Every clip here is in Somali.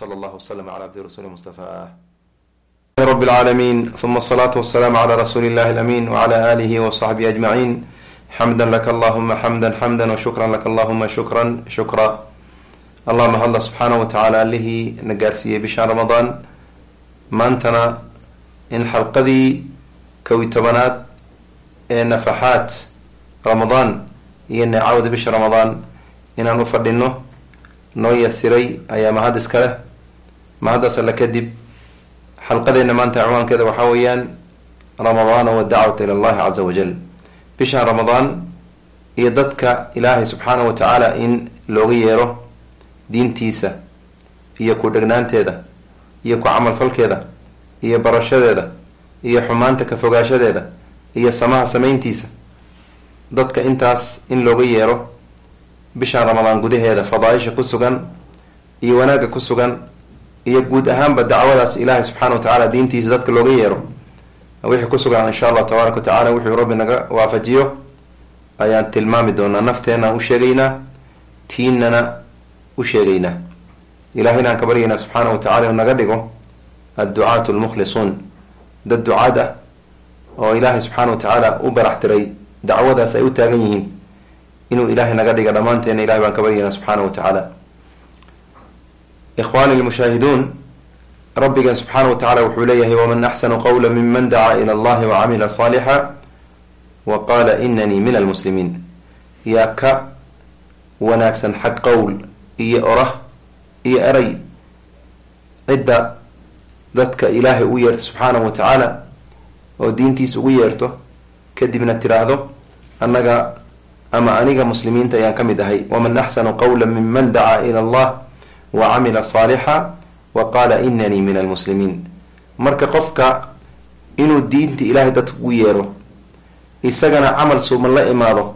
slى اllah wslm عlى abdi rasuli mustafaa rb اlcaalamiin ثuma الصlaaةu waلsalaam عlى rasuuli اllahi اlamin wعlى alih وصaxbihi aجmaciin xamda laka allahuma xamda xamda wshukra laka allahuma shukra shukra allahuma hadla subxaanaه wa tacaala allihii na gaarsiiyey bishan ramadaan maantana in xalqadii kowi tobanaad ee nafaxaat ramadaan iyo neecawda bisha ramadaan inaan u fadhino noo yasiray ayaa mahad iska leh mahaddaas alle kadib xalqadeena maanta ciwaankeeda waxaa weeyaan ramadaana wadacwata ila allahi caza wajal bishan ramadaan iyo dadka ilaahay subxaanahu wa tacaala in looga yeero diintiisa iyo ku dhegnaanteeda iyo ku camalfalkeeda iyo barashadeeda iyo xumaanta ka fogaashadeeda iyo samaha samayntiisa. Dadka intaas in looga yeero bishan ramadaan gudaheeda fadaaisha ku sugan iyo wanaagga ku sugan iyo guud ahaanba dacwadaas ilaahay subxana wa tacaala diintiisa dadka looga yeero. Wixii ku sugan insha allah tabaaraka wa tacala wuxuu rabbi naga waafajiyo ayaan tilmaami doonaa nafteenna u sheegaynaa tiinana u sheegaynaa. Ilahayna aan ka baryaynaa subxaana wa tacala inu naga dhigo adducaatu lmukhlisuun dad ducaad ah oo ilaahay subxaana wa tacaala u barax tiray dacwadaas ay u taagan yihiin inuu ilaahay naga dhiga dhammaanteena ilahay baan ka baryaynaa subxaana wa tacaala ikhwaani lmushaahiduun rabbigan subxaana wa tacala wuxuu leeyahay waman axsanu qawla miman dacaa ila allahi wacamila saalixa wa qaala inanii min almuslimiin yaa ka wanaagsan xag qowl iyo orah iyo eray cidda dadka ilaahay ugu yeerto subxaanahu wa tacaala oo diintiisa ugu yeerto kadibna tiraahdo annaga ama aniga muslimiinta ayaan ka mid ahay. Waman axsanu qawla miman dacaa ila allah wa camila saalixa wa qaala inanii min almuslimiin. Marka qofka inuu diinta ilaahay dadka ugu yeero isagana camal suuman la imaado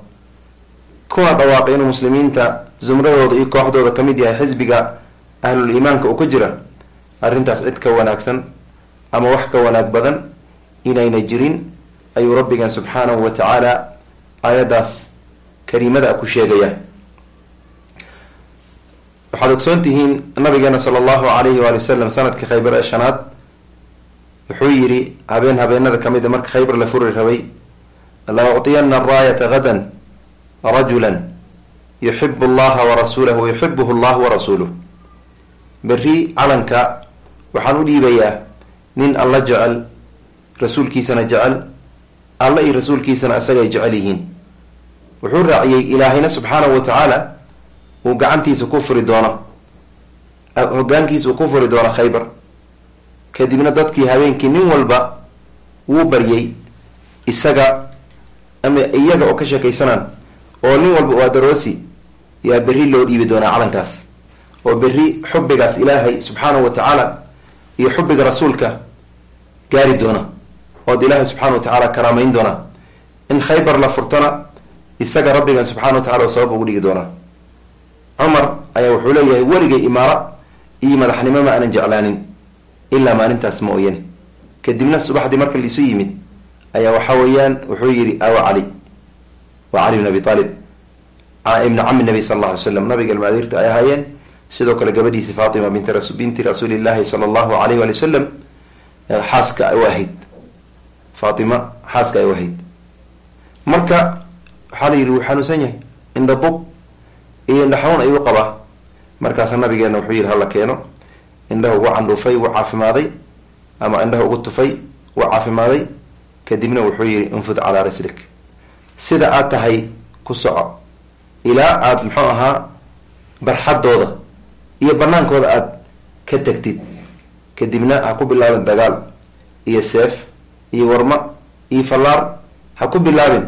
kuna dhawaaqay inuu muslimiinta zumradooda iyo kooxdooda ka mid yahay xisbiga ahlul iimaanka uu ku jira arrintaas cid ka wanaagsan ama wax ka wanaag badan inayna jirin ayuu rabbigan subxaanahu wa tacaala aayaddaas kariimada ku sheegaya waxaad ogsoon tihiin nabigeena sala allahu alayhi waali wasalam sanadka khaybar ee shanaad wuxuu yidhi habeen habeenada ka mid a marka khaybar la furi rabay la ucطiyana araayata gadan rajula yuxibu allaha warasuulahu yuxibuhu allah warasuuluh berri calanka waxaan u dhiibayaa nin alla jecel rasuulkiisana jecel alla iyo rasuulkiisana isagay jecel yihiin. Wuxuu raaciyey ilaahayna subxaanahu wa tacaala uu gacantiisa ku furi doono hogaankiisa uu ku furi doono khaybar. Kadibna dadkii habeenkii nin walba wuu baryay isaga ama iyaga oo ka sheekaysanaan oo nin walba waa daroosi yaa berri loo dhiibi doonaa calankaas oo berri xubbigaas ilaahay subxaanahu wa tacaala iyo xubbiga rasuulka gaari doona ood ilaahay subxaana wa tacaala karaameyn doona. In khaybar la furtana isaga rabbigan subxana wa tacala oo sabab ugu dhigi doonaa cumar ayaa wuxuu leeyahay weligay imaara iyo madaxnimo ma aanan jeclaanin ilaa maalintaas ma oyani kadibna subaxdii marka laisu yimid ayaa waxa weeyaan wuxuu yihi awa cali waa cali bin abi aalib ibna cami nabi sala alla alay slam nabiga almaadiirta ay ahaayeen. Sidoo kale gabadhiisi faatima bint binti rasuuli llahi sala allahu alayh wali wasalam xaaska u ahayd. Faatima xaaska ay u ahayd. Marka waxaa la yidhi wuu xanuunsan yahay indhabub iyo indhaxanuun ayuu qabaa. Markaasa nabigeena wuxuu yihi hala keeno? Indhaha ugu candhuufay wuu caafimaaday ama indhaha ugu tufay wuu caafimaaday kadibna wuxuu yihi infud calaa rislik. Sida aad tahay ku soco. Ilaa aada muxuu ahaa barxadooda iyo banaankooda aada ka tagtid kadibna ha ku bilaabin dagaal iyo seef iyo warma iyo fallaar. Ha ku bilaabin.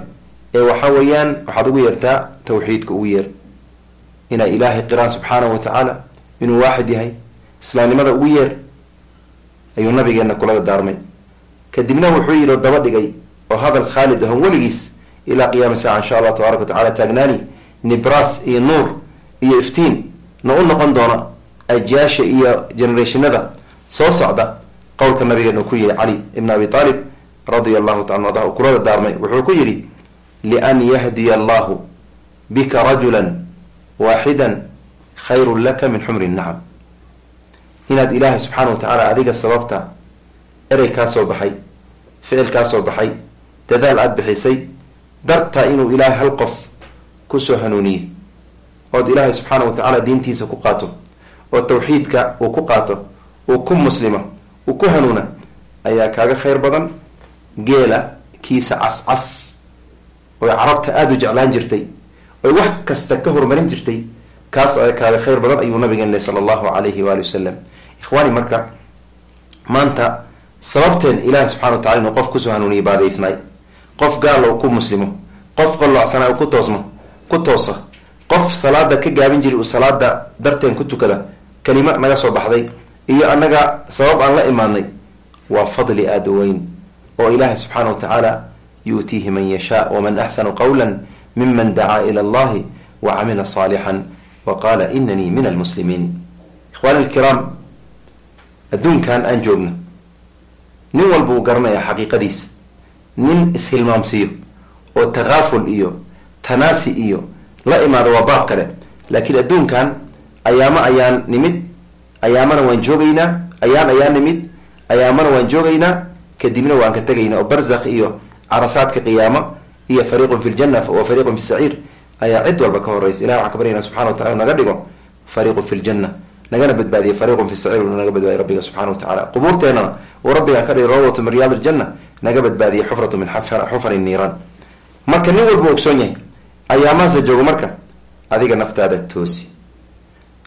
Ee waxa weeyaan waxaad ugu yeertaa tawxiidka ugu yeer inaa ilaahay qiraan subxaanahu wa tacaala inuu waaxid yahay islaamnimada ugu yeer ayuu nabigeena kula daarmay. Kadibna wuxuu yidhi daba dhigay oo hadal khaalid ahon weligiis ilaa qiyaami saaca insha allah tabaaraka wa tacala taagnaani nibras iyo nuur iyo iftiin na u noqon doona ajyaasha iyo generationada soo socda qowlka nabigeena uu ku yihi cali ibn abi aalib radia allahu taala ada kulada daarmay wuxuu ku yidhi lian yahdiya allahu bika rajula waaxida khayrun laka min xumri nacam. Inaad ilaahay subxaana wa tacaala adiga sababta erey kaa soo baxay ficil kaa soo baxay dadaal aada bixisay dartaa inuu ilaahay hal qof ku soo hanuuniye ood ilaahay subxaana wa tacaala diintiisa ku qaato oo tawxiidka uu ku qaato uu ku muslimo uu ku hanuuna ayaa kaaga khayr badan. Geela kiisa cas-cas oy carabta aada u jeclaan jirtay oy wax kasta ka horumarin jirtay kaas kaaga khayr badan ayuu nabigeen leh sala allahu alayhi waali wasalam ikhwaani marka maanta sababteen ilaahi subxana wa tacala inuu qof ku soo hanuuniye baadaysnaay qof gaal oo ku muslimo qof qolocsana ku toosmo ku toosa qof salaada ka gaabin jiri uu salaada darteen ku tukada kelimo naga soo baxday iyo annaga sabab aan la imaadnay waa fadli aada weyn oo ilaahi subxaana wa tacaala yu'tiihi man yashaa waman axsanu qawla miman dacaa ila allahi wa camila saalixan wa qaala inanii min almuslimiin ikhwaani alkiraam adduunkan aan joogno nin walba uu garanayaa xaqiiqadiisa nin ishilmaamsiiyo oo takaaful iyo tanaasi iyo la imaado waa baab kale laakiin adduunkan ayaamo ayaan nimid ayaamana waan joogaynaa ayaan ayaan nimid ayaamana waan joogaynaa kadibna waan ka tegaynaa oo barzakh iyo carasaadka qiyaamo iyo fariiqun fi ljanna wa fariiqun fi saciir ayaa cid walba ka horeysa ilahi waxaan ka baryana subxana wa tacala naga dhigo fariiqun fi ljanna nagana badbaadiye fariiqun fi saciir naga badbaadiye rabbiga subxana wa tacala qubuurteenana uu rabbigaan ka dhigi rawdatu min riyaad iljanna naga badbaadiye xufratu min xufari niiraan. Marka nin walba ogsoon yahay ayaamahaas la joogo marka adiga naftaada toosi.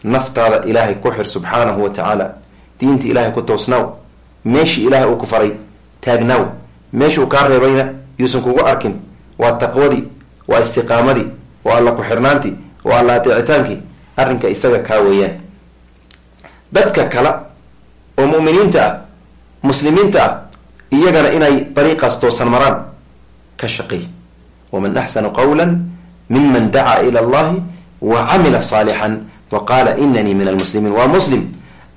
Naftaada ilaahay ku xir subxaanahu wa tacaala diinta ilaahay ku toosnaaw. Meeshii ilaahay uu ku faray taagnaaw meeshuu kaa reebayna yuusan kugu arkin waa taqwadii waa istiqaamadii waa alla ku-xirnaantii waa alla ateecitaankii arrinka isaga kaa weeyaan. Dadka kale oo mu'miniinta ah muslimiinta ah iyagana inay dariiqaas toosan maraan ka shaqeey waman axsanu qawla miman dacaa ila allahi wa camila saalixan wa qaala inanii min almuslimiin waa muslim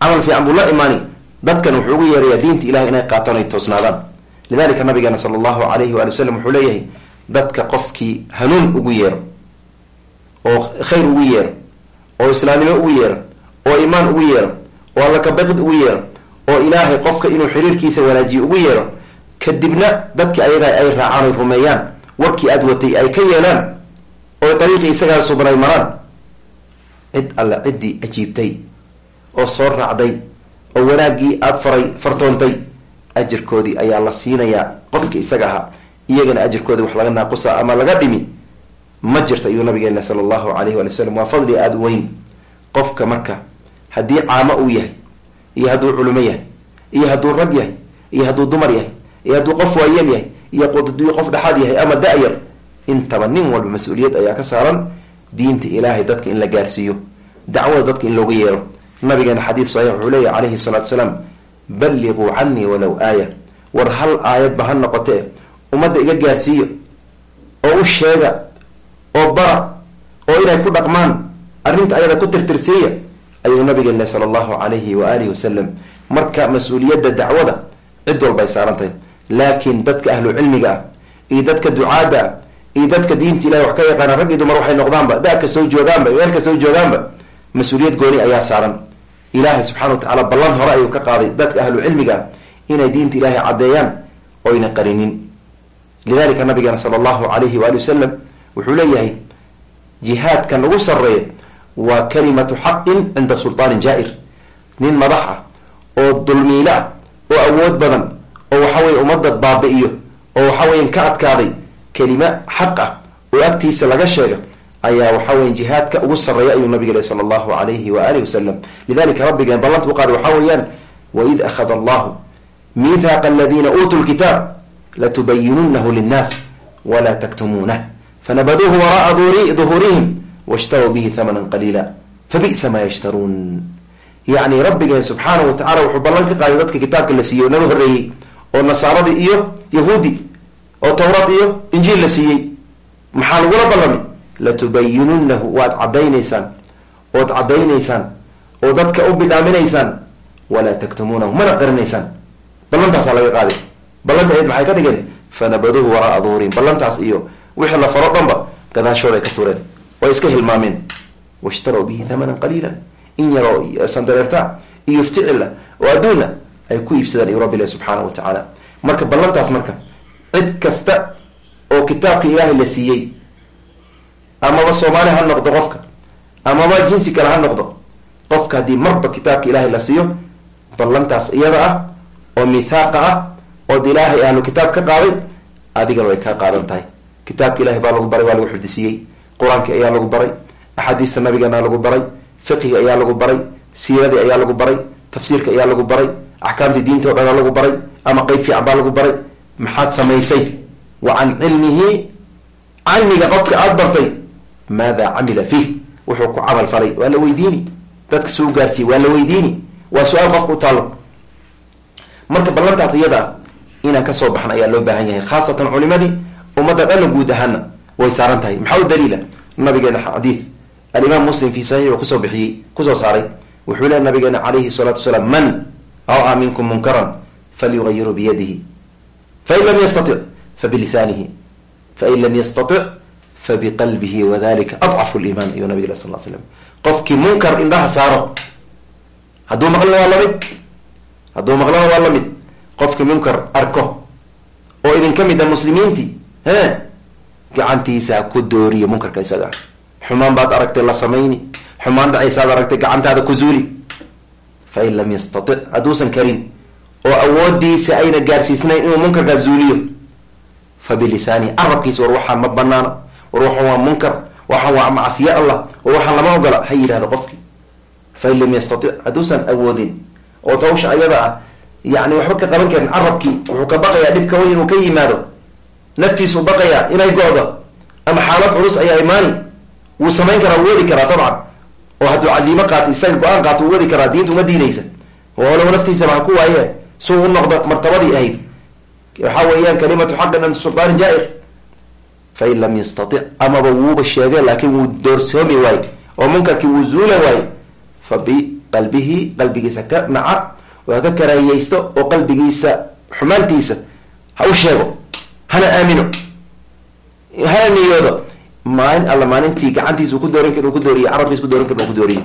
camal fiican buu la imaani dadkan wuxuu ugu yeerayaa diinta ilahay inay qaataan ay toosnaadaan. Lidalika nabigeena sala allahu alayhi waali wasalam wuxuu leeyahay dadka qofkii hanuun ugu yeero oo khayr ugu yeero oo islaamnimo ugu yeero oo imaan ugu yeero oo alla kabaqid ugu yeero oo ilaahay qofka inuu xiriirkiisa wanaajiyo ugu yeero kadibna dadki ayaga ay raacaan oy rumeeyaan warkii aada watay ay ka yeelaan oo dariiqii isagaa subanay maraan. Cid alle ciddii ajiibtay oo soo raacday oo wanaaggii aada faray fartoontay ajirkoodii ayaa la siinayaa qofki isaga ahaa iyagana ajirkoodii wax laga naaqusa ama laga dhimi ma jirta ayuu nabigeena sala allahu alayhi waali wasalam waa fadli aada weyn. Qofka marka haddii caamo uu yahay iyo hadduu culumo yahay iyo hadduu rag yahay iyo hadduu dumar yahay iyo hadduu qof waayeel yahay iyo hadduu qof dhexaad yahay ama da-yar intaba nin walba mas'uuliyad ayaa ka saaran. Diinta ilaahay dadka in la gaarsiiyo dacwada dadka in looga yeero. Nabigeena xadiid saxiix wuxuu leeyahy calayhi salaatu salaam balliquu canii walow aaya. War hal aayadba ha noqotee ummadda iga gaarsiiyo oo u sheega oo bara oo inay ku dhaqmaan arrinta ayada ku tirtirsiiya ayuu nabigeen leh sala allahu alayhi wa alihi wasalam marka mas'uuliyadda dacwada cid walba ay saaran tahay laakiin dadka ahlu cilmiga ah iyo dadka ducaadda ah iyo dadka diinta ilahi wax ka yaqaana rag dumar waxay noqdaanba da kastoo joogaanba meel kastoo joogaanba mas'uuliyad gooni ayaa saaran. Ilaahay subxana wa tacaala ballan hore ayuu ka qaaday dadka ahlu cilmiga ah inay diinta ilaahay caddeeyaan oyna qarinin lidalika nabigeena sala allahu alayhi waali wasalam wuxuu leeyahay jihaadkan ugu sareeya waa kalimatu xaqin cinda sultaanin jaa-ir. Nin madax ah oo dulmiile ah oo awood badan oo waxa weye ummadda baabi'iyo oo waxa weyan ka adkaaday kelima xaq ah oo agtiisa laga sheega ayaa waxa weya jihaadka ugu sareeya ayuu nabiga leh sala allahu alayhi wa alihi wasalam lidalika rabbigeen ballanta u qaaday waxaa weeyaan waid akhada allahu miithaaqa aladiina uutuu lkitaab latubayinunahu linnaas walaa taktumuunah fanabaduuhu wara'a duhuurihim washtaruu bihi hamanan qaliila fabi'sa maa yashtaruun yacni rabbigeen subxaana wa tacala wuxuu ballan ka qaaday dadka kitaabka la siiyey oo naga horreeyey oo nasaaradii iyo yahuudi oo towraad iyo injiil la siiyey maxaa lagula ballami latubayinunahu waad caddaynaysaan ood caddaynaysaan oo dadka u bidhaaminaysaan walaa taktumuunahu mana qarinaysaan ballantaasaa laga qaaday ballanta ayd maxay ka dhigeen? Fanabaduuhu wara'a duhuurihim ballantaas iyo wixii la faro dhanba gadaashooday ka tureen. Way iska hilmaameen. Washtarow bihi hamanan qaliilan. In yaroo sandareerta iyo ficil ah oo adduuna ay ku iibsadaan iyo rabbi ilahi subxaana wa tacaala. Marka ballantaas marka cid kasta oo kitaabka ilaahay la siiyey amaba soomaali ha noqdo qofka amaba jinsi kale ha noqdo qofka haddii marba kitaabka ilaahay la siiyo ballantaas iyada ah oo mithaaqa ah ood ilaahay ahlu kitaab ka qaaday adigana way kaa qaadan tahay. Kitaabka ilahay baa lagu baray waa lagu xifdisiiyey qur'aanki ayaa lagu baray axaadiista nabigeena lagu baray fiqiga ayaa lagu baray siiradii ayaa lagu baray tafsiirka ayaa lagu baray axkaamtii diinta o dhan lagu baray ama qeyb fiican baa lagu baray. Maxaad samaysay? Wa can cilmihi cilmiga qofka aada bartay. Maada camila fiih? Wuxuu ku camal falay. Waa la weydiini. Dadka suu gaarsiiye waa la weydiini. Waa su'aal qofka u taalo. Marka ballantaas iyada inaan ka soo baxna ayaa loo baahan yahay khaasatan culimadii ummadda dhanna guud ahaana way saaran tahay. Maxaa u daliila? Nabigeena xadiid alimaam muslim fi saxiix uu ku soo bixiyey ku soo saaray. Wuxuu leey nabigeena calayhi salaatu wasalaam man raa minkum munkaran falyugayiru biyadihi fain lam yastatic fabilisaanihi fain lam yastatic fabiqalbihi wadalika adcafu liimaan ayuu nabig sal l slam qofkii munkar indhaha saaro hadduu maqlana waa la mid hadduu maqlana waa la mid qofkii munkar arko oo idin ka mid a muslimiintii he gacantiisa ku dooriyo munkarka isaga. Xumaan baad aragtay la samayni. Xumaan dhacaysaad aragtay gacantaada ku zuuli fain lam yastatic hadduusan karin oo awoodiisa ayna gaarsiisnayn inuu munkarkaa zuuliyo fa bilisaani carabkiisa war waxaan ma banaana war waxaan waa munkar waxaan waa macsiye allah war waxaan lama ogola. Ha yidhahdo qofkii. Fain lam yastatic hadduusan awoodin oo tawsha ayada ah yani waxba ka qaban karin carabkii wuxuu ka baqayaa dhibka weyn inuu ka yimaado. Naftiisuu baqayaa inay go-do ama xaalad culus ayaa imaani. Wuu samayn karaa wuu wadi karaa dabcan. Oo hadduu casiimo qaato isaga go'aan qaato wuu wadi karaa diinta uma diinaysa. Walow naftiisaba ha ku waaye. Suu u noqdo martabadii ahayd. Waxaa weeyaan kalimatu xaqin an sultaanin jaa-ir. Fain lam yastatic amaba wuuba sheege laakiin wuu doorsoomi waaye. Oo munkarkii wuu zuula waaye. Fa biqalbihi qalbigiisa ka naca waa ka karaahiyeysto oo qalbigiisa xumaantiisa ha u sheego hana aamino. Hana niyoodo. Maalin alla maalintii gacantiisa ku dooran kar ku dooriye carabkiisa ku dooran kar ku dooriye.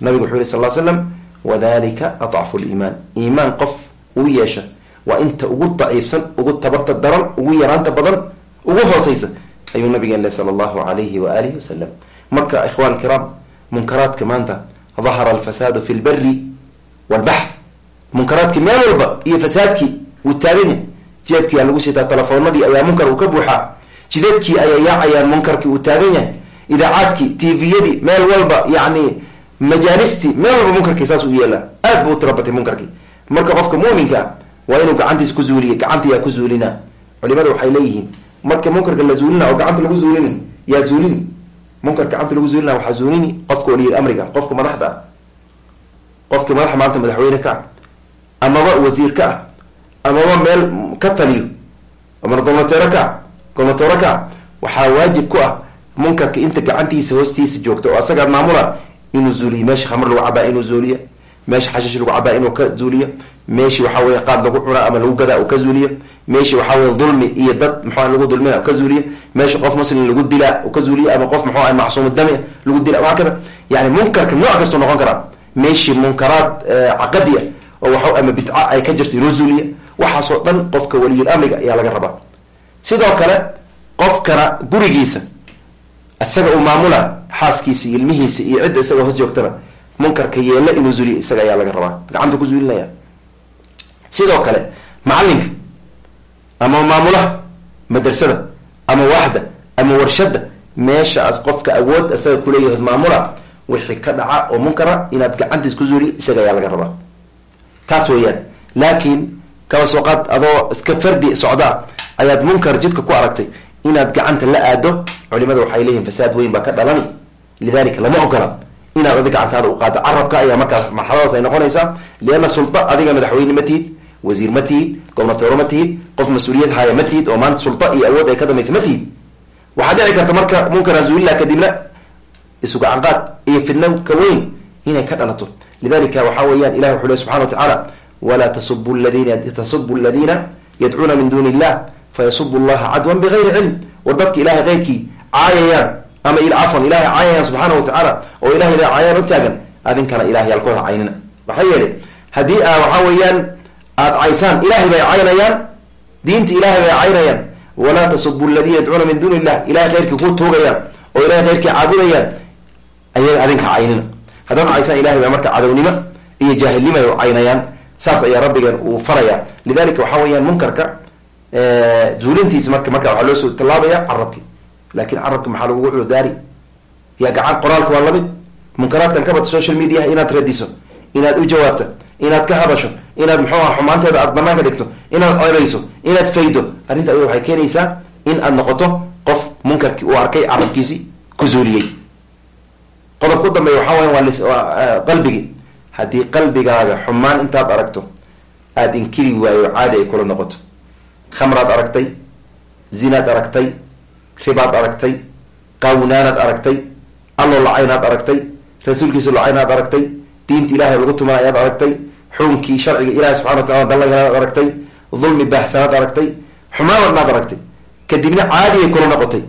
Nabigu wuxuu yihi sal l slam wadalika adcafu liimaan iimaan qof uu yeesha waa inta ugu daciifsan ugu tabarta daran ugu yaraanta badan ugu hooseysa ayuu nabigeen le sala allahu alayhi wa alihi wasalam marka ikhwan kiraam munkaraadka maanta dahara alfasaadu fi lberi walbaxr munkaraadkii meel walba iyo fasaadkii wuu taaganya jeebkii aa lagu sitaa telefoonadii ayaa munkar uu ka buuxaa jidadkii ayaa yaacayaan munkarkii uu taagan yahay idaacaadkii tviyadii meel walba yani majaalistii meel walba munkarkii saas u yeelaa. Aad buu u tirabatay munkarkii. Marka qofka muminka waa inuu gacantiisa ku zuuliya gacanta yaa ku zuulina culimada waxay leeyihiin marka munkarka la zuulina oo gacanta lagu zuulini yaa zuulini. Munkarka gacanta lagu zuulina waxaa zuulini qofka waliyil amriga qofka madaxda. Qofka madaxa maanta madaxweyne ka amaba wasiir ka ah amaba meel ka taliyo ama gomateero ka ah gomatoro ka ah waxaa waajib ku ah munkarka inta gacantiisa hoostiisa joogta oo asagaa maamula inuu zuuliyo meesha khamar lagu cabaa inuu zuuliyo meesha xashish lagu cabaa inuu ka zuuliyo meeshii waxaa weya qaad lagu cunaa ama lagu gadaa uu ka zuuliyo meeshii waxaa weye dulmi iyo dad maxua lagu dulmina ka zuuliyo meesha qof muslim lagu dilaa ka zuuliyo ama qof muxuu ah macsuumu dami lagu dila waa kada yani munkarka nooc kastuu noqon karaa meeshii munkaraad caqadi ah oo waxa ama bidca ay ka jirta inuu zuuliya waxaasoo dhan qofka waliyul amriga ayaa laga rabaa. Sidoo kale qofkana gurigiisa isaga uu maamula xaaskiisa iyo ilmihiisa iyo cidda isaga hoos joogtana munkarka yeela inuu zuuliya isaga ayaa laga rabaa. Gacanta ku zuulinaya sidoo kale macalinka ama maamulaha madrasada ama waaxda ama warshada meeshaas qofka awood isaga kuleeyahay maamula wixii ka dhaca oo munkara inaad gacantiis ku zuuliya isaga ayaa laga rabaa taas weeyaan. Laakiin kaba soo qaad adoo iska fardi socdaa ayaad munkar jidka ku aragtay inaad gacanta la aado culimada waxay leeyihiin fasaad weyn baa ka dhalani. Lidalika lama ogola inaad adi gacantaada u qaado carabka ayaa markaas marxaladaas ay noqonaysaa lianna sulta adiga madaxweyne ma tihid wasiir ma tihid gobnatooro ma tihid qof mas'uuliyad haya ma tihid oo maanta sulta iyo awood ay ka dambaysa ma tihid waxaa dhici karta marka munkar azuulila kadibna isu gacanqaad iyo fidno ka weyn inay ka dhalato lidalika waxaa weeyaan ilahi wuxuu le subxana wa tacaala walaa tasubu ladina tasubu aladiina yadcuuna min duuni illah fayasubu llaha cadwan bigayri cilm war dadka ilahay keyrkii caayayaan ama cafan ilahay caayayaan subxaana wa oo ilahay caayaan u taagan adinkana ilahay yaalkooda caynina maxaa yeelay haddii aa waxaa weeyaan aada caysaan ilahay bay caynayaan diinta ilahay bay caynayaan walaa tasubu aladiina yadcuuna min duuni illah ilahay khayrkii ku tuugayaan oo ilahay khayrkii caabudayaan ayaga adinka caynina haddaad caysaan ilahay baa marka cadownimo iyo jaahilnimo ay caynayaan saas ayaa rabbigeen uu faraya lidalika waxaa weeyaan munkarka zuulintiisa marka marka waxaa loo soo tallaabaya carabki laakin carabka maxaa lagugu cudaari yaa gacan qoraalka waa la mid munkaraadkan ka bata social mediaha inaad radiso inaad u jawaabto inaad ka hadasho inaad muxuu aha xumaanteeda aad banaanka dhigto inaad cebayso inaad faydo. Arrinta ayada waxay keenaysaa in aad noqoto qof munkarkii uu arkay carabkiisi ku zuuliyey qodob ku dambeeya waxaa waa qalbigi. Haddii qalbigaaga xumaan intaad aragto aada inkiri waayo caadi ay kula noqoto. Khamraad aragtay zinaad aragtay ribaad aragtay qaawnaanaad aragtay allo lacaynaad aragtay rasuulkiisa lacaynaad aragtay diinta ilahay lagu tumaa ayaad aragtay xukunkii sharciga ilahi subxana wa tacala dallaganaad aragtay dulmi baahsanaad aragtay xumaan wadnaad aragtay. Kadibna caadi ay kula noqotay.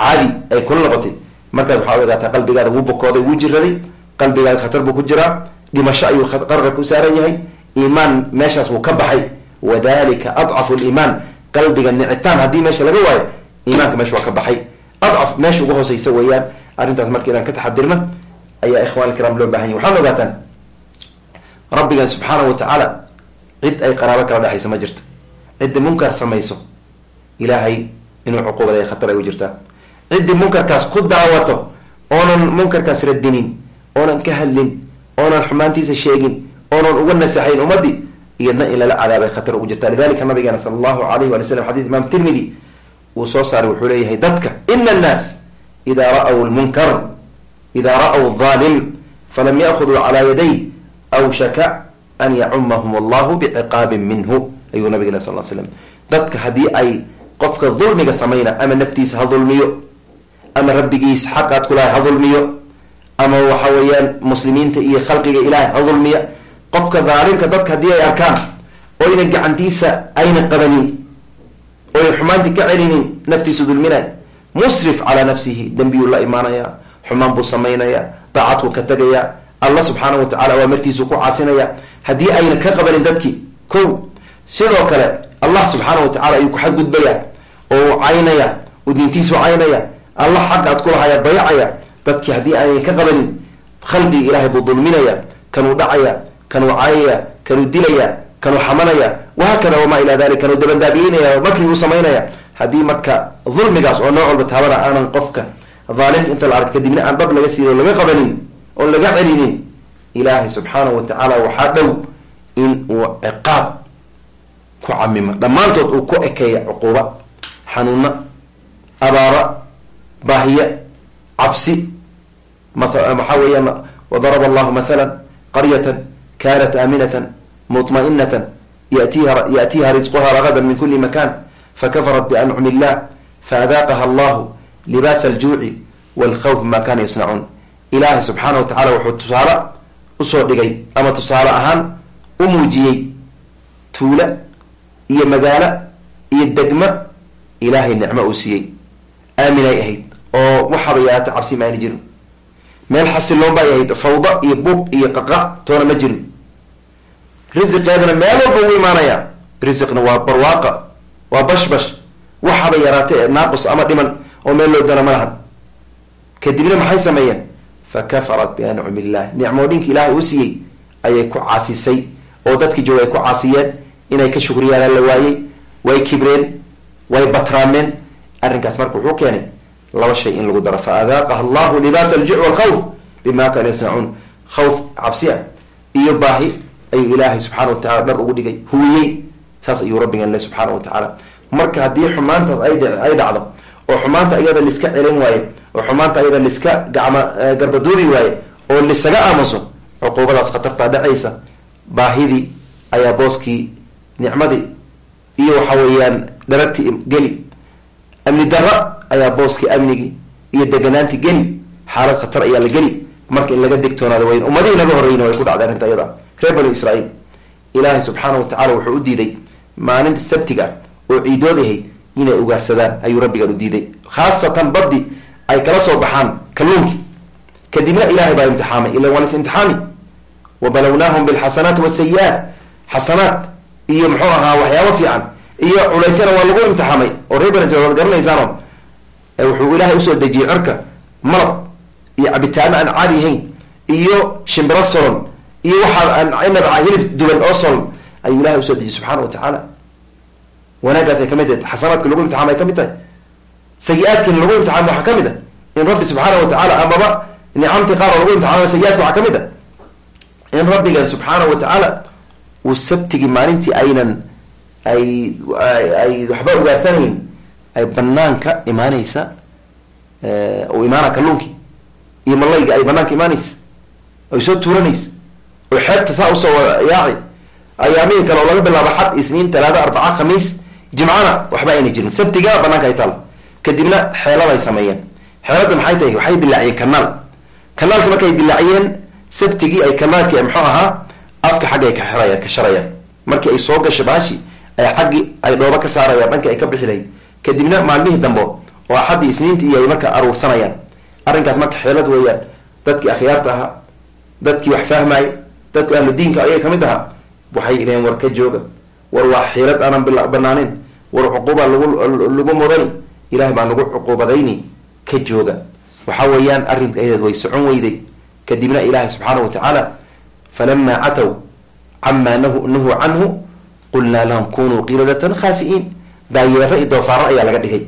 Caadi ay kula noqotay markaad waxaad ogaataa qalbigaada wuu bokooday wuu jiraday qalbigaada khatar buu ku jiraa dhimasho ayuu qarqarka u saaran yahay iimaan meeshaas wuu ka baxay wadalika adcafu liimaan qalbiga nicitaan haddii meesha laga waayo iimaanka meesha waa ka baxay. Adcaf meesha uga hooseysa weeyaan arrintaas marka inaan ka taxadirna ayaa ikhwan alkiraam loo baahan yahy waxaad ogaataan rabbigan subxaanahu watacaala cid ay qaraabo kala dhexaysa ma jirta ciddi munkar samayso ilaahay inuu cuquubada ay khatar ay u jirtaa ciddii munkarkaas ku daawato oonan munkarkaas radinin oonan ka hadlin oonan xumaantiisa sheegin oonan uga nasaxayn ummadii iyadna in lala cadaabay khatar ugu jirta lidalika nabigeena sala allahu alayh wali slam xadis imaam tirmidi uu soo saaray wuxuu leeyahay dadka ina annaas idaa ra'w lmunkar idaa ra'w aalim falam ya'khuduu calaa yaday awshaka an yacumahum allahu biciqaabin minhu ayuu nabigena sal slam dadka haddii ay qofka dulmiga samayna ama naftiisa ha dulmiyo ama rabbigiis xaqaad kulahay ha dulmiyo. Ama waxa weeyaan muslimiinta iyo khalqiga ilahay ha dulmiya qofka daalimka dadka haddii ay arkaan oyna gacantiisa ayna qabanin oy xumaanti ka celinin naftiisu dulminay musrif calaa nafsihi dembiyuu la imaanaya xumaan buu samaynaya daacadku ka tegaya alla subxaana wa tacala awaamartiisu ku caasinaya. Haddii ayna ka qabanin dadkii ko sidoo kale allah subxaana wa tacala ayuu ku xadgudbaya oo u caynaya u diintiisu caynaya allah xaqa ad kulahaya dayacaya dadkii haddii aynay ka qabanin khalqigi ilaahay buu dulminaya kanuu dhacaya kanuu caayaya kanuu dilaya kanuu xamanaya. Wahaakada wamaa ilaa dalik kanuu dabandaabiyeynaya makri uu samaynaya. Haddii marka dulmigaas oo nooc walba taabana aanan qofka daalimka inta la ark kadibna aan dhab laga siin oo laga qabanin oon laga celinin ilaahay subxaanahu wa tacaala waxaa dhow in uu ciqaab ku camimo dhammaantood uu ku ekeeya cuquuba xanuuna abaara baahiye cabsi waxaa weeyaan wadaraba allahu mathala qaryatan kanat aaminatan muطmainatan yatiha risquha ragadan min kuli makan fakafarat biancumi illah faadaaqaha allahu libaas aljuuci walkhawf ma kana yasnacuun ilaahay subxaana wa tacala wuxuu tusaale u soo dhigay ama tusaale ahaan u muujiyey tuula iyo magaalo iyo degmo ilaahay nicmo uu siiyey. Aaminay ahayd oo waxaba yaata cabsi maayna jirin. Meel xasiloon bay ahayd fawda iyo buuq iyo qaqa toona ma jirin. Risiqeedana meel walba u imaanaya. Risiqna waa barwaaqa waa bashbash. Waxaba yaraatay naaqus ama dhiman oo meel loo dana ma lahan. Kadibna maxay sameeyeen? Fakafarat biancumi illah nicmoodhinka ilaahay uu siiyey ayay ku caasisay oo dadkii jooga ay ku caasiyeen inay ka shukriyaan la waayey way kibreen way batraameen. Arrinkaas marka wuxuu keenay laba shay in lagu daro. Fa adaaqaha allahu libaas aljuc walkhawf bima kaanu yasnacuun khawf cabsi ah iyo baahi ayuu ilaahay subxaana wa tacala dhar ugu dhigay. Huwiyey saas ayuu rabbigan le subxaana wa tacaala marka haddii xumaantaas ay dhacdo oo xumaanta iyada liska celin waaye oo xumaanta iyada liska gacma garbadoobi waaye oo lisaga aamuso cuquubadaas khatartaa dhacaysa baahidii ayaa booskii nicmadii iyo waxa weeyaan dharagtii geli. Amni dara ayaa booskii amnigii iyo deganaantii geli xaalad khatar ayaa la geli. Marka in laga degtoonaada wayn ummadihii naga horreyna way ku dhacday arrinta iyada. Reer banu israiil ilaahay subxaana wa tacala wuxuu u diiday maalinta sabtiga oo ciidood ahayd inay ugaarsadaan ayuu rabbigan u diiday. Khaasatan baddi ay kala soo baxaan kalluunkii kadibna ilaahay baa imtixaamay ila waa lis imtixaami. Wabalownaahum bilxasanaat wasayi-aat xasanaat iyo muxuu ahaa waxyaabo fiican iyo culeysyana waa lagu imtixaamay. Oo reer bani israil waad garanaysaano wuxuu ilaahay u soo dejiyey cirka malab iyo cabitaano aan caadi ahayn iyo shimbiro solon iyo waxaa inaba hilib duban oo solon ayuu ilahay u soo dejiyey subxaana wa tacaala. Wanaagaas ay ka mid tahay xasanaadka lagu imtixaam ay ka mid tahay sayi-aadkiina lagu imtixaam waxaa ka mid a in rabbi subxaana wa tacaala amaba nicamtii qaar oo lagu imtixaama sayi-aadka waxaa ka mid a in rabbigan subxaana wa tacaala uu sabtigii maalintii aynan ay ay waxba ugaarsanaynin ay banaanka imaaneysa u imaana kalluunkii iyo malayga ay banaanka imaaneysa ay soo tuuranaysa oo xeebta saa u soo yaaci ayaamihii kale oo laga bilaabo xad isniin talaado arbaca khamiis jimcana waxba ayna jirin. Sabtiga banaanka ay taal. Kadibna xeelad ay sameeyeen. Xeeladda maxay tahay? Waxay dilaaciyeen kanaal kanaalka markay dilaaciyeen sabtigii ay kanaalkii muxuu ahaa afka xagga ka xirayaan ka sharayaan. Markii ay soo gasho baashi ay xaggii ay dhooba ka saarayaan dhankii ay ka bixi lahayd kadibna maalmihii dambe oo axaddii isniintii iyo marka aruursanayaan. Arrinkaas marka xeelad weeyaan dadkii akhyaarta ahaa dadkii wax fahmaayay dadku ahlu diinka ayay ka mid ahaa waxay idhaheen war ka jooga war waa xiilad aanan banaaneyn war cuquuba lagu lagu mudani ilahay baan lagu cuquubadayni ka jooga. Waxa weeyaan arrinkeedeed way socon weyday. Kadibna ilaahay subxaana wa tacaala falamaa catow camaa nuhuu canhu qulnaa lahum kunuu qiradatan khaasi'iin daayeero iyo doofaaro ayaa laga dhigay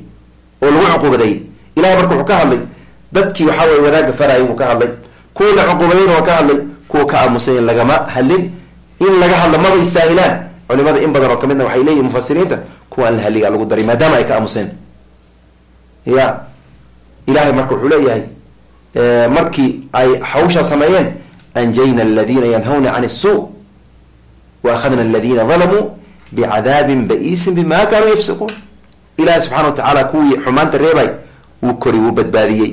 oo lagu cuquubadeeyey ilahay marka wuxuu ka hadlay dadkii waxaa weye wanaagga farayay wuu ka hadlay kuwa la cuquubadayna waa ka hadlay kuwa ka aamusay lagama hadlin in laga hadlo maba istaahilaan culimada in badan oo kamidna waxay leeyihiin mufasiriinta kuwaan la halligaa lagu daray maadaama ay ka aamuseen. Ya ilahay marka wuxuu leeyahay markii ay hawshaa sameeyeen anjayna aladiina yanhawna can الsuu wa akhadna aladina dalamuu bicadaabin ba'iisin bima kanuu yafsiquun. Ilahay subxana wa tacaala kuwii xumaanta reebay wuu kori wuu badbaadiyey.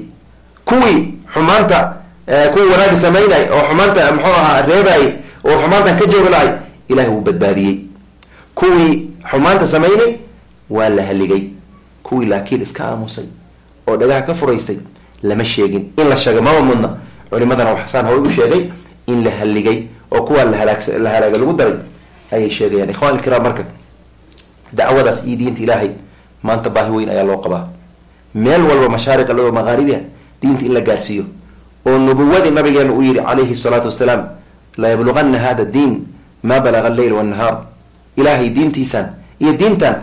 Kuwii xumaanta kuwii wanaagga samaynay oo xumaanta muxuu ahaa reebay oo xumaantan ka joogi lahay ilahay wuu badbaadiyey. Kuwii xumaanta samaynay waa la haligay. Kuwii laakiin iska aamusay oo dhagaha ka furaystay lama sheegin. In la sheegay maba mudna. Culimadana waxsaan haway u sheegay in la haligay oo kuwaa lahalaag la halaaga lagu daray ayay sheegayaan. Ikhwan ilkiraam marka dacwadaas iyo diinta ilaahay maanta baahi weyn ayaa loo qabaa. Meel walba mashaariq alado maqaaribiha diinta in la gaarsiiyo. Oo nubuwadii nabigeena uu yihi calayhi salaatu wasalaam la yabluqana hada diin maa balaga alleyl wanahaar ilaahay diintiisaan iyo diintan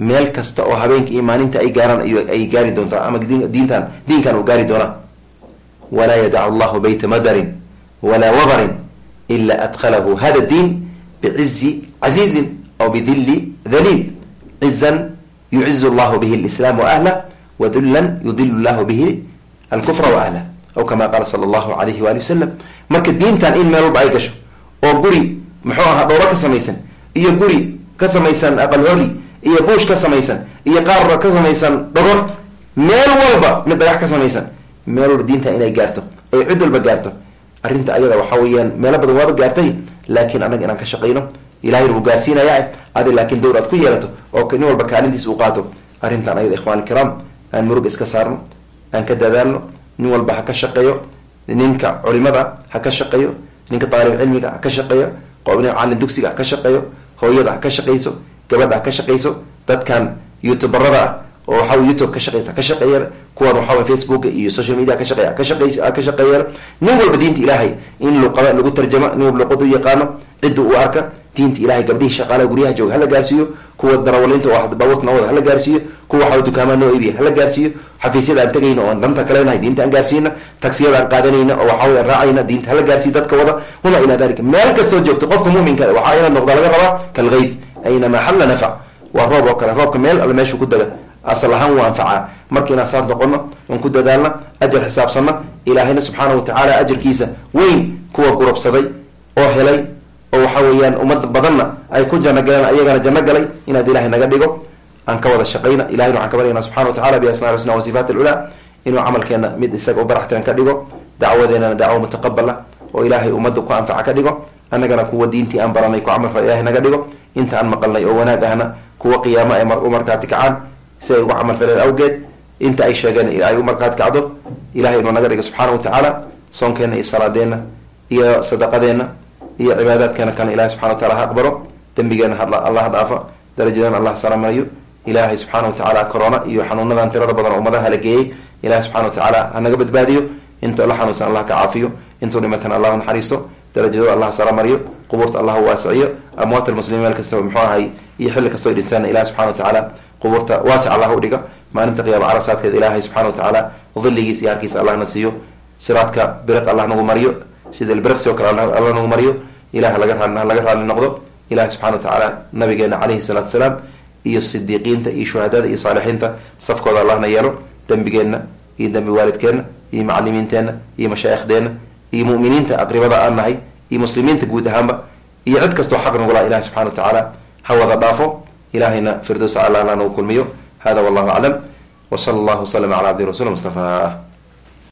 meel kasta oo habeenka iyo maalinta ay gaaraan ay gaari doontaa ama diintan diinkan uu gaari doonaa. Walaa yadacu llahu bayta madarin walaa wabarin ila adkhalahu hada diin bicizi casiizin aw bidilli daliil cizan yucizu llahu bihi lislaam waahlah wadullan yudilu llahu bihi alkufra waahlah aw kama qaala sala allahu alayhi waali wasalam marka diintan in meel walba ay gasho oo guri muxuu ahaa dhowro ka samaysan iyo guri ka samaysan aqalhori iyo buush ka samaysan iyo qaar ka samaysan dhogor meel walba mid dhagax ka samaysan meel walba diintan inay gaarto ay cid walba gaarto arrinta ayada waxa weeyaan meelo badan waaba gaartay laakiin annaga inaan ka shaqayno ilahayna wuu gaarsiinaya adi laakiin dowr aad ku yeelato oo nin walba kaalintiis uu qaato. Arrintan ayada ikhwan alkiraam aan murug iska saarno aan ka dadaalno nin walba ha ka shaqeeyo ninka culimada ha ka shaqeeyo ninka daalib cilmiga ha ka shaqeeyo qobn dugsiga ha ka shaqeeyo hooyada ha ka shaqeyso gabadha ha ka shaqeyso dadkan youtuberada ah oo waxa youtube ka shaqeysa ha ka shaqeeyeen kuwan waxawy facebook iyo social media ka shaqeeya ka shaqeys ha ka shaqeeyeen nin walba diinta ilaahay in luqada lagu tarjamo nin walba luqada u yaqaano cidda uu arka diinta ilahay gabdhihii shaqaalaha guryaha jooga hala gaarsiiyo kuwa darawalinta baabuurta nawada hala gaarsiiyo kuwa waxa dukaamaa noo iibiya hala gaarsiiyo xafiisyada aan tegayna oon danta kaleenahay diinta aan gaarsiina tagsiyada aan qaadanayna oo waxawy aan raacayna diinta hala gaarsiiyo dadka wada wamaa ilaa dalika meel kastoo joogto qofka muminka waxaa ina noqda laga rabaa kalgayf aynamaa xalla nafac waa roob oo kale roobka meel alle meeshuu ku daga asal ahaan wuu anfacaa marka inaan saar noqono oon ku dadaalna ajar xisaabsanna ilaahayna subxaana wa tacaala ajarkiisa weyn kuwa gurabsaday oo helay oo waxa weeyaan ummad badanna ay ku janno galeen ayagana janno galay inaad ilahay naga dhigo. Aan ka wada shaqayna ilahayna waxaan ka baryana subxana wa tacala biasmaai husna wa sifaat alculaa inuu camalkeena mid isaga u baraxtiran ka dhigo dacwadeenana dacwo mutaqabala oo ilaahay ummadda ku anfaca ka dhigo annagana kuwa diintii aan baranay ku camalfal ilahay naga dhigo inta aan maqalnay oo wanaag ahna kuwa qiyaamo ay u markaati kacaan si ay ugu camal faleen awgeed inta ay sheegeen ay u markaati kacdo ilahay inuu naga dhigo subxaana wa tacaala soonkeena iyo salaadeenna iyo sadaqadeenna iyo cibaadaadkeena kana ilahay subxana wa tacala ha aqbalo dembigeena allah dhaafa darajadeena allah saramariyo ilaahay subxaana wa tacaala corona iyo xanuunadan tirada badan ummadaha la geeyey ilahay subxana wa tacaala hanaga badbaadiyo. Inta la xanuunsan allah ka caafiyo intuu dhimatana allah naxariisto darajadooda allah saramariyo qubuurta allah waasiciyo amwaat almuslimiin meel kastaba muxuu ahay iyo xilli kastoo dhintaan ilahi subxana wa tacaala qubuurta waasic allah udhiga maalinta qiyaama carasaadkeeda ilaahay subxana wa tacaala dilligiis iyo harkiisa allahna siiyo. Siraadka biriq allah nagu mariyo. Sida biriqsi oo kale alla nagu mariyo. Ilaah laga raali laga raali noqdo. Ilahi subxana wa tacaala nabigeena caleyhi salaatu salaam iyo sidiiqiinta iyo shuhadada iyo saalixiinta safkooda allahna yeelo. Dembigeenna iyo dembi waalidkeenna iyo macalimiinteenna iyo mashaaikhdeenna iyo muminiinta aqribada aan nahay iyo muslimiinta guud ahaanba iyo cid kastoo xaq nagula ilahi subxana wa tacaala ha wada dhaafo ilahayna firdows ala nagu kulmiyo. Hada wallahu aclam. Wsala allahu waslama cala abdi rasul mustafa